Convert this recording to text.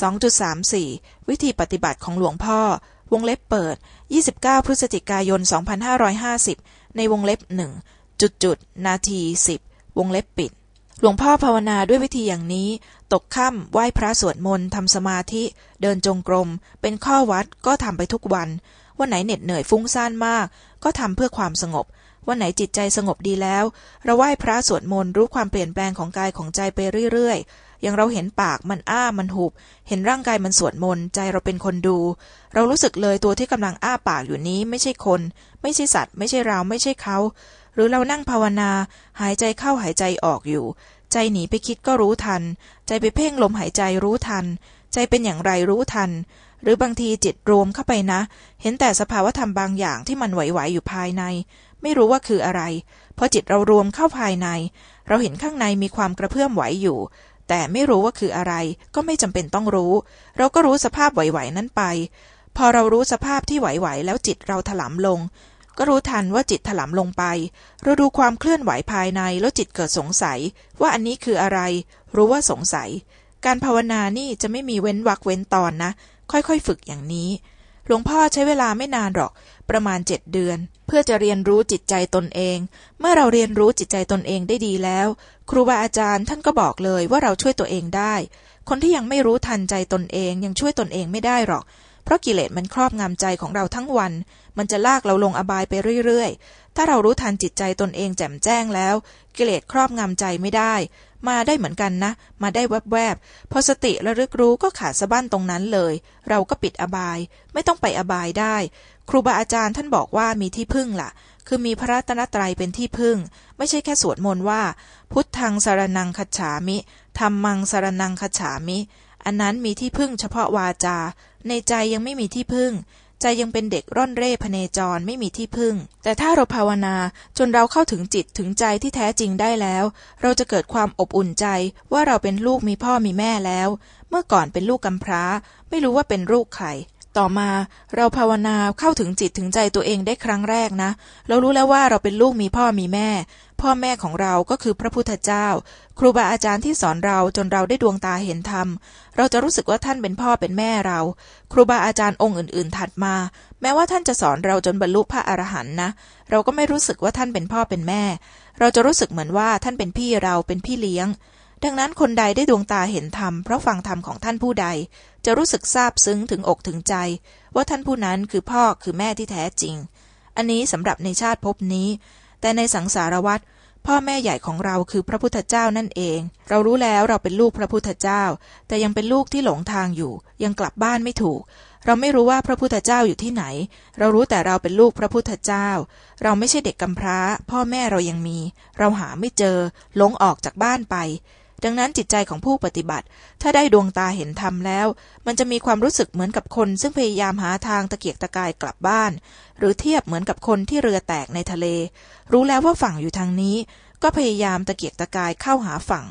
2.34 วิธีปฏิบัติของหลวงพ่อ วงเล็บเปิด 29 พฤศจิกายน 2550 ในวงเล็บหนึ่งจุดจุดนาที 10 วงเล็บปิด หลวงพ่อภาวนาด้วยวิธีอย่างนี้ ตกค่ำไหว้พระสวดมนต์ทำสมาธิ เดินจงกรม เป็นข้อวัดก็ทำไปทุกวัน วันไหนเหน็ดเหนื่อยฟุ้งซ่านมาก ก็ทำเพื่อความสงบ วันไหนจิตใจสงบดีแล้วเราไหว้พระสวดมนต์รู้ความเปลี่ยนแปลงของกายของใจไปเรื่อยๆ อย่างเราเห็นปากมันอ้ามันหุบ เห็นร่างกายมันสวดมนต์ใจเราเป็นคนดู เรารู้สึกเลยตัวที่กำลังอ้าปากอยู่นี้ไม่ใช่คน ไม่ใช่สัตว์ ไม่ใช่เราไม่ใช่เขา หรือเรานั่งภาวนา หายใจเข้าหายใจออกอยู่ ใจหนีไปคิดก็รู้ทัน ใจไปเพ่งลมหายใจรู้ทัน ใจเป็นอย่างไรรู้ทัน หรือบางทีจิตรวมเข้าไปนะ เห็นแต่สภาวธรรมบางอย่างที่มันไหวๆอยู่ภายใน ไม่รู้ว่าคืออะไรพอจิตเรารวมเข้าภายใน เราเห็นข้างในมีความกระเพื่อมไหวอยู่ แต่ไม่รู้ว่าคืออะไร ก็ไม่จำเป็นต้องรู้ เราก็รู้สภาพไหวๆนั้นไป พอเรารู้สภาพที่ไหวๆแล้วจิตเราถลำลง ก็รู้ทันว่าจิตถลำลงไป เราดูความเคลื่อนไหวภายในแล้วจิตเกิดสงสัย ว่าอันนี้คืออะไร รู้ว่าสงสัยการภาวนานี่จะไม่มีเว้นวักเว้นตอนนะ ค่อยๆ ฝึกอย่างนี้ หลวงพ่อใช้เวลาไม่นานหรอก ประมาณเจ็ดเดือน เพื่อจะเรียนรู้จิตใจตนเอง เมื่อเราเรียนรู้จิตใจตนเองได้ดีแล้ว ครูบาอาจารย์ท่านก็บอกเลยว่าเราช่วยตัวเองได้ คนที่ยังไม่รู้ทันใจตนเองยังช่วยตนเองไม่ได้หรอก เพราะกิเลสมันครอบงำใจของเราทั้งวัน มันจะลากเราลงอบายไปเรื่อยๆ ถ้าเรารู้ทันจิตใจตนเองแจ่มแจ้งแล้ว กิเลสครอบงำใจไม่ได้ มาได้เหมือนกันนะ มาได้แวบๆพอสติระลึกรู้ก็ขาดสะบั้นตรงนั้นเลย เราก็ปิดอบาย ไม่ต้องไปอบายได้ ครูบาอาจารย์ท่านบอกว่ามีที่พึ่งล่ะ คือมีพระรัตนตรัยเป็นที่พึ่ง ไม่ใช่แค่สวดมนต์ว่า พุทธังสารนังคัจฉามิธรรมังสารนังคัจฉามิ อันนั้นมีที่พึ่งเฉพาะวาจา ในใจยังไม่มีที่พึ่ง ใจยังเป็นเด็กร่อนเร่พเนจรไม่มีที่พึ่ง แต่ถ้าเราภาวนาจนเราเข้าถึงจิตถึงใจที่แท้จริงได้แล้ว เราจะเกิดความอบอุ่นใจว่าเราเป็นลูกมีพ่อมีแม่แล้ว เมื่อก่อนเป็นลูกกำพร้า ไม่รู้ว่าเป็นลูกใคร ต่อมาเราภาวนาเข้าถึงจิตถึงใจตัวเองได้ครั้งแรกนะ เรารู้แล้วว่าเราเป็นลูกมีพ่อมีแม่ พ่อแม่ของเราก็คือพระพุทธเจ้า ครูบาอาจารย์ที่สอนเราจนเราได้ดวงตาเห็นธรรม เราจะรู้สึกว่าท่านเป็นพ่อเป็นแม่เรา ครูบาอาจารย์องค์อื่น ๆ ถัดมา แม้ว่าท่านจะสอนเราจนบรรลุพระอรหันต์นะ เราก็ไม่รู้สึกว่าท่านเป็นพ่อเป็นแม่ เราจะรู้สึกเหมือนว่าท่านเป็นพี่เราเป็นพี่เลี้ยง ดังนั้นคนใดได้ดวงตาเห็นธรรมเพราะฟังธรรมของท่านผู้ใด จะรู้สึกซาบซึ้งถึงอกถึงใจ ว่าท่านผู้นั้นคือพ่อคือแม่ที่แท้จริง อันนี้สำหรับในชาติภพนี้ แต่ในสังสารวัฏพ่อแม่ใหญ่ของเราคือพระพุทธเจ้านั่นเอง เรารู้แล้วเราเป็นลูกพระพุทธเจ้า แต่ยังเป็นลูกที่หลงทางอยู่ ยังกลับบ้านไม่ถูก เราไม่รู้ว่าพระพุทธเจ้าอยู่ที่ไหน เรารู้แต่เราเป็นลูกพระพุทธเจ้า เราไม่ใช่เด็กกำพร้า พ่อแม่เรายังมี เราหาไม่เจอหลงออกจากบ้านไป ดังนั้นจิตใจของผู้ปฏิบัติ ถ้าได้ดวงตาเห็นธรรมแล้ว มันจะมีความรู้สึกเหมือนกับคน ซึ่งพยายามหาทางตะเกียกตะกายกลับบ้าน หรือเทียบเหมือนกับคนที่เรือแตกในทะเล รู้แล้วว่าฝั่งอยู่ทางนี้ ก็พยายามตะเกียกตะกายเข้าหาฝั่ง